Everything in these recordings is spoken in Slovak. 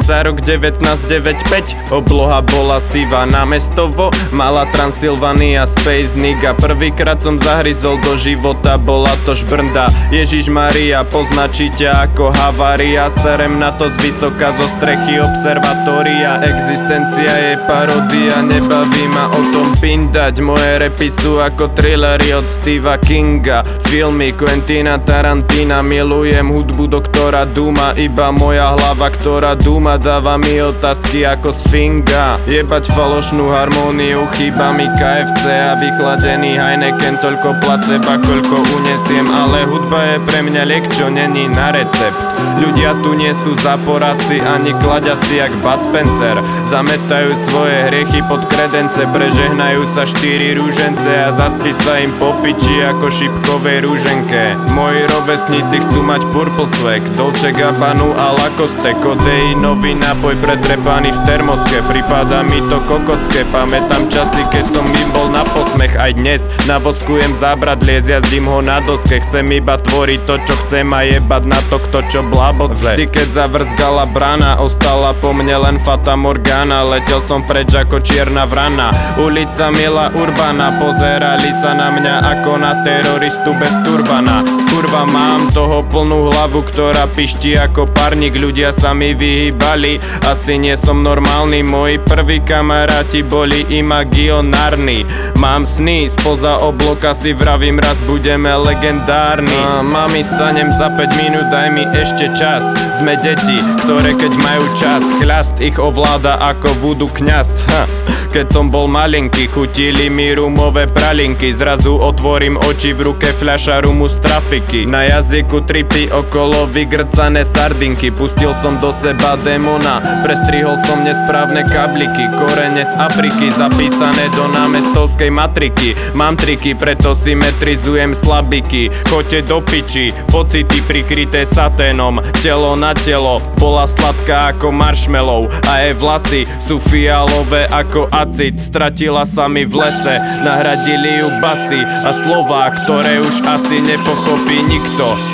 sa rok 1995 Obloha bola siva na mestovo. Mala Transylvania Space Nigga Prvýkrát som zahryzol do života Bola to šbrnda Ježiš Maria Poznačí ťa ako havária. Serem na to z vysoka zo strechy observatória. Existencia je parodia Nebaví ma o tom pindať. Moje repy sú ako thrillery od Steva Kinga. Filmy Quentina Tarantina Milujem hudbu doktora Duma. Iba moja hlava, ktorá duma Dáva mi otázky ako sfinga. Jebať falošnú harmóniu Chýba mi KFC a vychladený Heineken Toľko placeba, koľko unesiem. Ale hudba je pre mňa liek, čo není na recept. Ľudia tu nie sú zaporáci Ani kladia si jak Bud Spencer. Zametajú svoje hriechy pod kredence Prežehnajú sa štyri rúžence A zaspí sa im po piči ako šipkovej rúženke. Moji rovesníci chcú mať purple swag Dolce Gabbanu a Lacoste Kodeinový nápoj pretrepaný v termoske. Pripadá mi to kokocké Pamätám časy, keď som im bol na posmech. Aj dnes navoskujem zábradlie Zjazdím ho na doske. Chcem iba tvoriť to, čo chcem A jebať na to, kto čo blabodze Vždy, keď zavrzgala brana Ostala po mne len Fata Morgana. Letel som preč ako čierna vrana. Ulica Mila Urbana Pozerali sa na mňa ako na teroristu bez turbana. Kurva mám toho plnú hlavu, ktorá pišti ako parník. Ľudia sa mi vyhýbali Asi nie som normálny Moji prví kamaráti boli imaginárni. Mám sny, spoza obloka si vravím raz budeme legendárni. A, Mami, stanem za 5 minút, daj mi ešte čas. Sme deti, ktoré keď majú čas Chľast ich ovláda ako vodu kňaz. Ha. Keď som bol malinký, chutili mi rumové pralinky. Zrazu otvorím oči v ruke fľaša rumu z trafiky. Na jazyku tripy okolo vygrcané sardinky. Pustil som do seba démona. Prestrihol som nesprávne kabliky Korene z Afriky zapísané do námestovskej matriky. Mám triky, preto symetrizujem slabiky. Choďte do piči, pocity prikryté saténom. Telo na telo, bola sladká ako marshmallow. A jej vlasy sú fialové ako acid. Stratila sa mi v lese, nahradili ju basy. A slova, ktoré už asi nepochopí nikto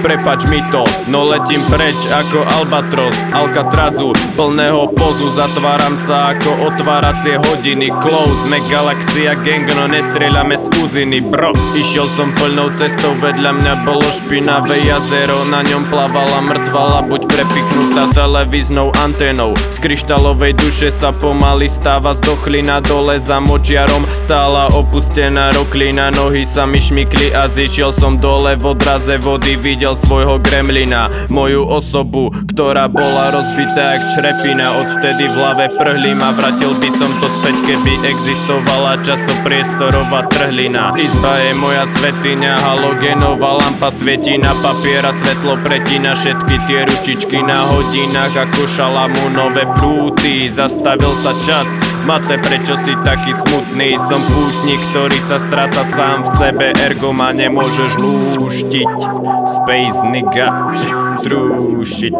Prepač mi to, no letím preč ako Albatros Alcatrazu, plného pozu Zatváram sa ako otváracie hodiny Close, me galaxia gang, no nestrieľame z uziny Bro, išiel som plnou cestou Vedľa mňa bolo špinavé jazero Na ňom plavala mŕtvala Buď prepichnutá televíznou anténou. Z kryštálovej duše sa pomaly stáva z dochlina Dole za močiarom stála opustená roklina Nohy sa mi šmykli a zišiel som dole v odraze vody Videl svojho gremlina Moju osobu, ktorá bola rozbitá jak črepina. Odvtedy v hlave prhli ma Vratil by som to späť, keby existovala časopriestorová trhlina. Izba je moja svetiňa, halogenová lampa svieti na papiera Svetlo pretína všetky tie ručičky na hodinách Ako šalamúnové prúty. Zastavil sa čas, Mate, prečo si taký smutný? Som pútnik, ktorý sa stráca sám v sebe Ergo ma nemôžeš lúštiť. Space nigga Trúšiť